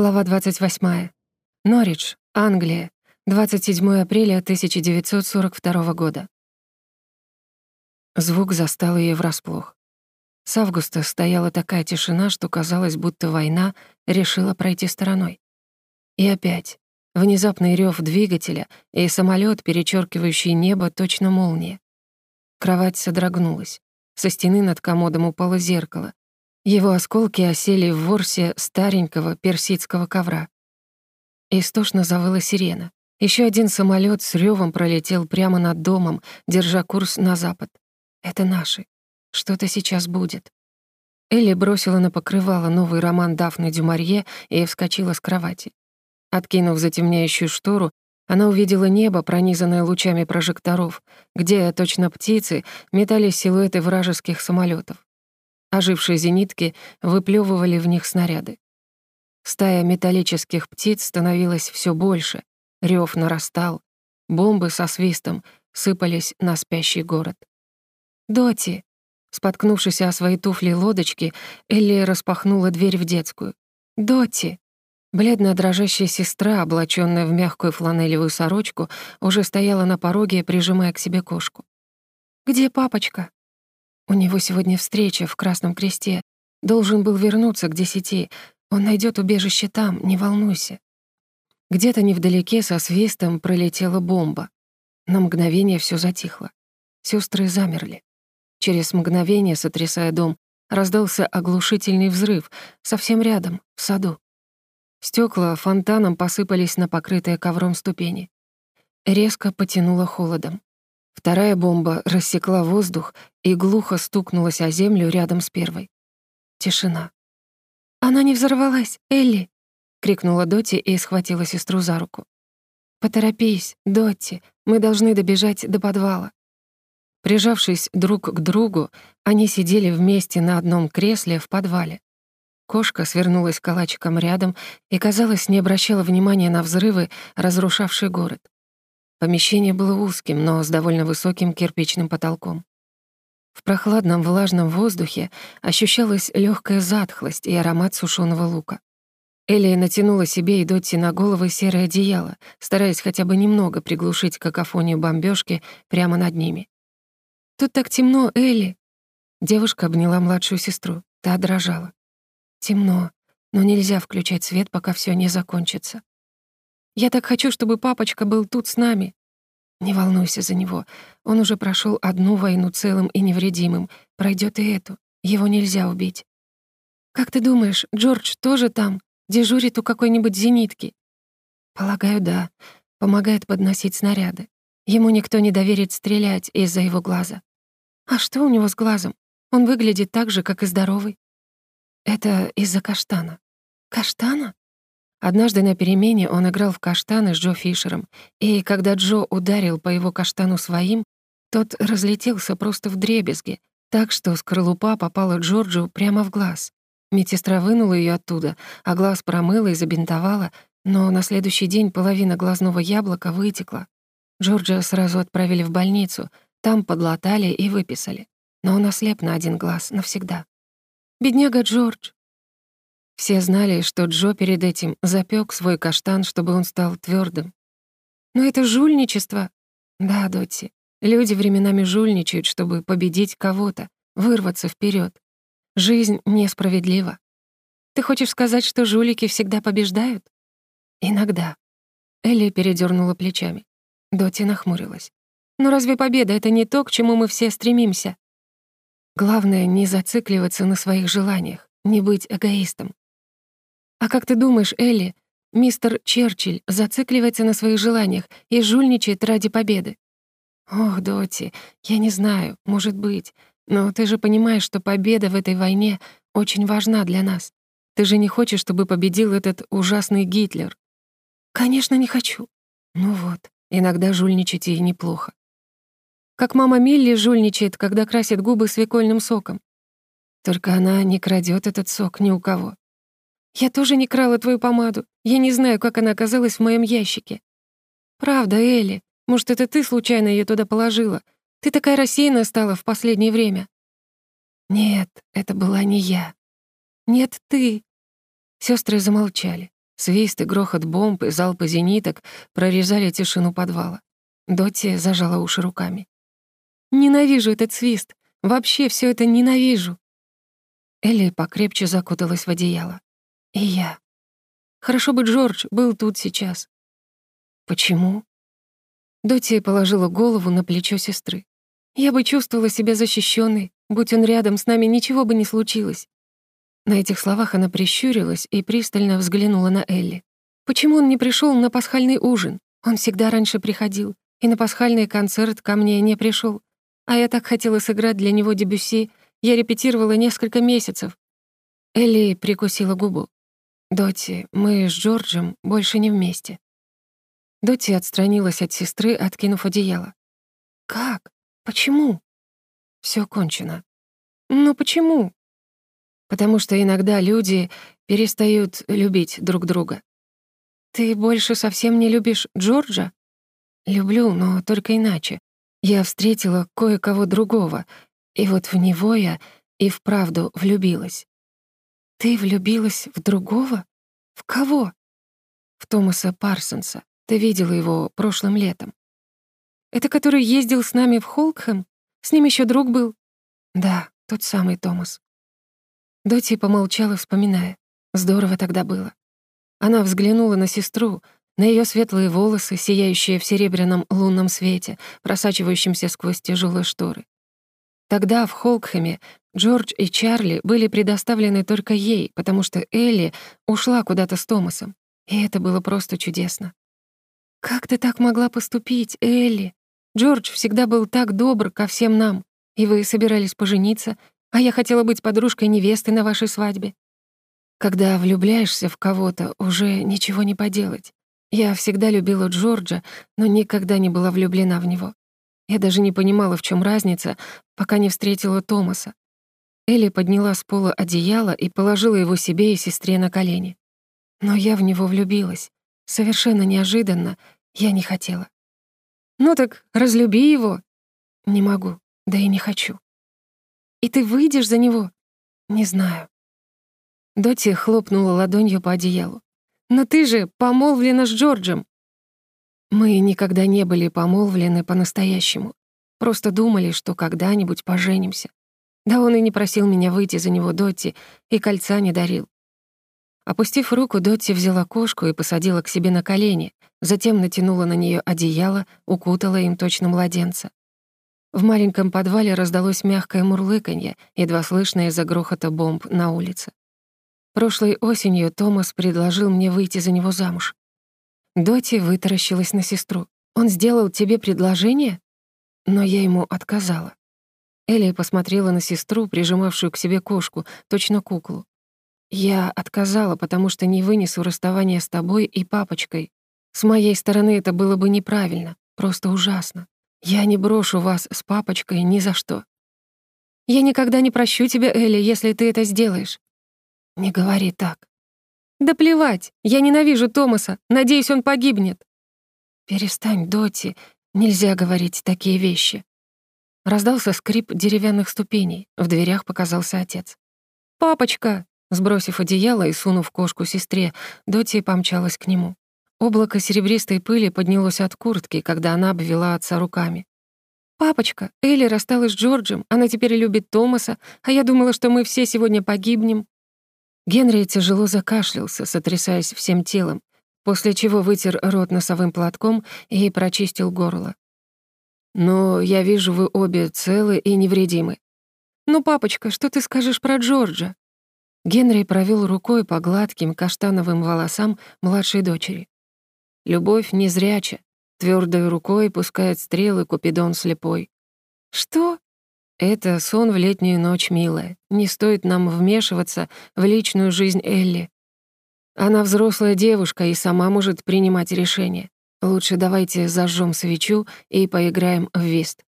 Глава 28. Норридж, Англия. 27 апреля 1942 года. Звук застал ее врасплох. С августа стояла такая тишина, что казалось, будто война решила пройти стороной. И опять внезапный рев двигателя и самолет, перечеркивающий небо, точно молния. Кровать содрогнулась. Со стены над комодом упало зеркало, его осколки осели в ворсе старенького персидского ковра. Истошно завыла сирена. Еще один самолет с ревом пролетел прямо над домом, держа курс на запад. Это наши. Что-то сейчас будет. Элли бросила на покрывало новый роман Дафны Дюмарье и вскочила с кровати. Откинув затемняющую штору, она увидела небо, пронизанное лучами прожекторов, где, точно птицы, метались силуэты вражеских самолетов. Ожившие зенитки выплёвывали в них снаряды. Стая металлических птиц становилась все больше, рев нарастал, бомбы со свистом сыпались на спящий город. «Доти!» Споткнувшись о свои туфли-лодочки, Элли распахнула дверь в детскую. «Доти!» Бледная дрожащая сестра, облачённая в мягкую фланелевую сорочку, уже стояла на пороге, прижимая к себе кошку. «Где папочка?» У него сегодня встреча в Красном Кресте. Должен был вернуться к десяти. Он найдет убежище там, не волнуйся. Где-то невдалеке со свистом пролетела бомба. На мгновение все затихло. Сестры замерли. Через мгновение, сотрясая дом, раздался оглушительный взрыв совсем рядом, в саду. Стекла фонтаном посыпались на покрытые ковром ступени. Резко потянуло холодом. Вторая бомба рассекла воздух и глухо стукнулась о землю рядом с первой. Тишина. «Она не взорвалась, Элли!» — крикнула Доти и схватила сестру за руку. «Поторопись, Дотти, мы должны добежать до подвала». Прижавшись друг к другу, они сидели вместе на одном кресле в подвале. Кошка свернулась калачиком рядом и, казалось, не обращала внимания на взрывы, разрушавшие город. Помещение было узким, но с довольно высоким кирпичным потолком. В прохладном влажном воздухе ощущалась легкая затхлость и аромат сушеного лука. Элия натянула себе и Дотти на головы серое одеяло, стараясь хотя бы немного приглушить какофонию бомбёжки прямо над ними. «Тут так темно, Элли!» Девушка обняла младшую сестру. Та дрожала. «Темно, но нельзя включать свет, пока всё не закончится. Я так хочу, чтобы папочка был тут с нами. Не волнуйся за него. Он уже прошел одну войну целым и невредимым. Пройдет и эту. Его нельзя убить. Как ты думаешь, Джордж тоже там? Дежурит у какой-нибудь зенитки? Полагаю, да. Помогает подносить снаряды. Ему никто не доверит стрелять из-за его глаза. А что у него с глазом? Он выглядит так же, как и здоровый. Это из-за каштана. Каштана? Однажды на перемене он играл в каштаны с Джо Фишером, и когда Джо ударил по его каштану своим, тот разлетелся просто в дребезги, так что скорлупа попала Джорджу прямо в глаз. Медсестра вынула ее оттуда, а глаз промыла и забинтовала, но на следующий день половина глазного яблока вытекла. Джорджа сразу отправили в больницу, там подлатали и выписали. Но он ослеп на один глаз навсегда. «Бедняга Джордж», все знали, что Джо перед этим запек свой каштан, чтобы он стал твердым. Но это жульничество. Да, Дотти, люди временами жульничают, чтобы победить кого-то, вырваться вперед. Жизнь несправедлива. Ты хочешь сказать, что жулики всегда побеждают? Иногда. Элли передернула плечами. Доти нахмурилась. Но разве победа — это не то, к чему мы все стремимся? Главное — не зацикливаться на своих желаниях, не быть эгоистом. «А как ты думаешь, Элли, мистер Черчилль зацикливается на своих желаниях и жульничает ради победы?» «Ох, Доти, я не знаю, может быть, но ты же понимаешь, что победа в этой войне очень важна для нас. Ты же не хочешь, чтобы победил этот ужасный Гитлер?» «Конечно, не хочу». «Ну вот, иногда жульничать ей неплохо. Как мама Милли жульничает, когда красит губы свекольным соком. Только она не крадет этот сок ни у кого. «Я тоже не крала твою помаду. Я не знаю, как она оказалась в моем ящике». «Правда, Элли. Может, это ты случайно ее туда положила? Ты такая рассеянная стала в последнее время». «Нет, это была не я. Нет, ты». Сестры замолчали. Свист и грохот бомб и залпы зениток прорезали тишину подвала. Дотти зажала уши руками. «Ненавижу этот свист! Вообще все это ненавижу!» Элли покрепче закуталась в одеяло. «И я. Хорошо бы Джордж был тут сейчас». «Почему?» Дотти положила голову на плечо сестры. «Я бы чувствовала себя защищенной. Будь он рядом, с нами ничего бы не случилось». На этих словах она прищурилась и пристально взглянула на Элли. «Почему он не пришел на пасхальный ужин? Он всегда раньше приходил, и на пасхальный концерт ко мне не пришел. А я так хотела сыграть для него дебюси, я репетировала несколько месяцев». Элли прикусила губу. «Доти, мы с Джорджем больше не вместе». Доти отстранилась от сестры, откинув одеяло. «Как? Почему?» Все кончено». «Но почему?» «Потому что иногда люди перестают любить друг друга». «Ты больше совсем не любишь Джорджа?» «Люблю, но только иначе. Я встретила кое-кого другого, и вот в него я и вправду влюбилась». «Ты влюбилась в другого? В кого?» «В Томаса Парсонса. Ты видела его прошлым летом». «Это который ездил с нами в Холкхэм? С ним еще друг был?» «Да, тот самый Томас». Доти помолчала, вспоминая. Здорово тогда было. Она взглянула на сестру, на ее светлые волосы, сияющие в серебряном лунном свете, просачивающемся сквозь тяжелые шторы. Тогда в Холкхэме Джордж и Чарли были предоставлены только ей, потому что Элли ушла куда-то с Томасом. И это было просто чудесно. «Как ты так могла поступить, Элли? Джордж всегда был так добр ко всем нам, и вы собирались пожениться, а я хотела быть подружкой невесты на вашей свадьбе. Когда влюбляешься в кого-то, уже ничего не поделать. Я всегда любила Джорджа, но никогда не была влюблена в него. Я даже не понимала, в чем разница, пока не встретила Томаса. Элли подняла с пола одеяло и положила его себе и сестре на колени. Но я в него влюбилась. Совершенно неожиданно. Я не хотела. «Ну так разлюби его». «Не могу, да и не хочу». «И ты выйдешь за него?» «Не знаю». Доти хлопнула ладонью по одеялу. «Но ты же помолвлена с Джорджем!» Мы никогда не были помолвлены по-настоящему. Просто думали, что когда-нибудь поженимся. Да он и не просил меня выйти за него Дотти, и кольца не дарил. Опустив руку, Дотти взяла кошку и посадила к себе на колени, затем натянула на нее одеяло, укутала им точно младенца. В маленьком подвале раздалось мягкое мурлыканье, едва слышное из-за грохота бомб на улице. Прошлой осенью Томас предложил мне выйти за него замуж. Доти вытаращилась на сестру. «Он сделал тебе предложение?» Но я ему отказала. Элли посмотрела на сестру, прижимавшую к себе кошку, точно куклу. «Я отказала, потому что не вынесу расставания с тобой и папочкой. С моей стороны это было бы неправильно, просто ужасно. Я не брошу вас с папочкой ни за что. Я никогда не прощу тебя, Элли, если ты это сделаешь. Не говори так. Да плевать, я ненавижу Томаса, надеюсь, он погибнет. Перестань, Доти, нельзя говорить такие вещи. Раздался скрип деревянных ступеней, в дверях показался отец. «Папочка!» Сбросив одеяло и сунув кошку сестре, Доти помчалась к нему. Облако серебристой пыли поднялось от куртки, когда она обвела отца руками. «Папочка, Элли рассталась с Джорджем, она теперь любит Томаса, а я думала, что мы все сегодня погибнем». Генри тяжело закашлялся, сотрясаясь всем телом, после чего вытер рот носовым платком и прочистил горло. «Но я вижу, вы обе целы и невредимы». «Ну, папочка, что ты скажешь про Джорджа?» Генри провел рукой по гладким каштановым волосам младшей дочери. Любовь незряча, твердой рукой пускает стрелы Купидон слепой. Что? Это сон в летнюю ночь, милая. Не стоит нам вмешиваться в личную жизнь Элли. Она взрослая девушка и сама может принимать решения. Лучше давайте зажжем свечу и поиграем в вист.